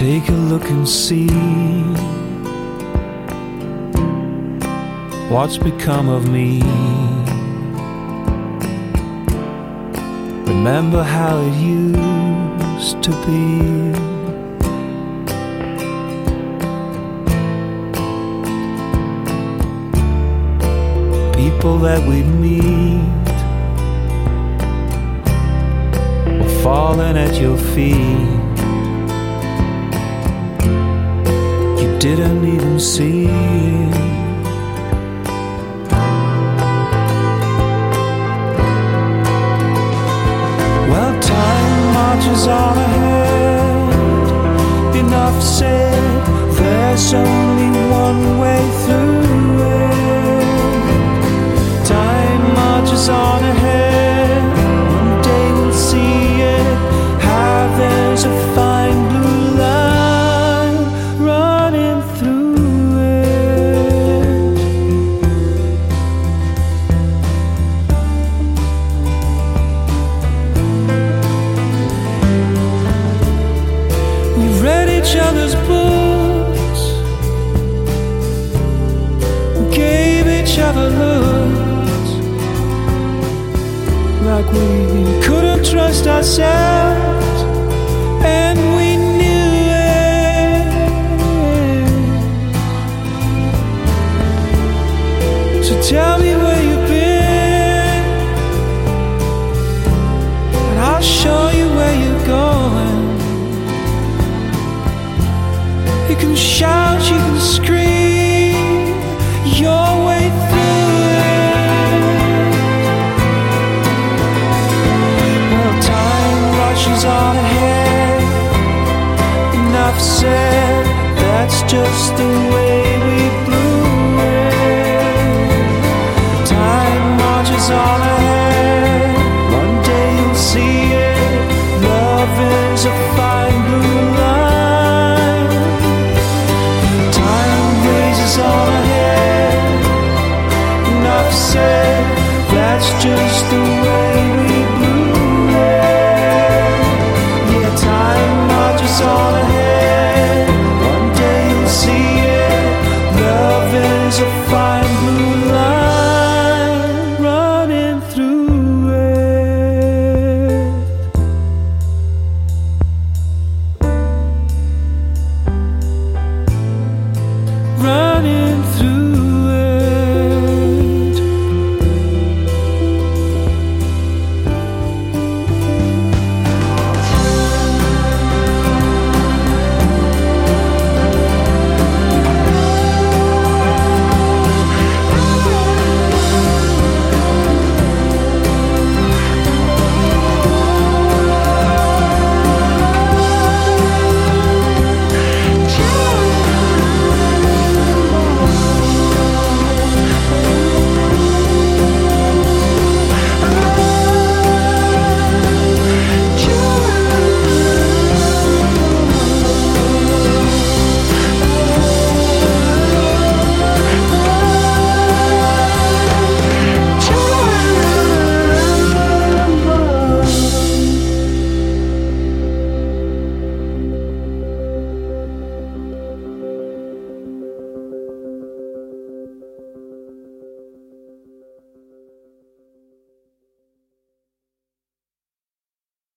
Take a look and see what's become of me. Remember how it used to be. People that we meet were falling at your feet. Didn't even see. Well, time marches on ahead. Enough said, there's only one way through each other's books, gave each other looks. Like we couldn't trust ourselves, and we knew it. So tell me can shout, you can scream your way through it. Well, time rushes on ahead. Enough said, that's just the way we blew it. Time marches on ahead. Just the way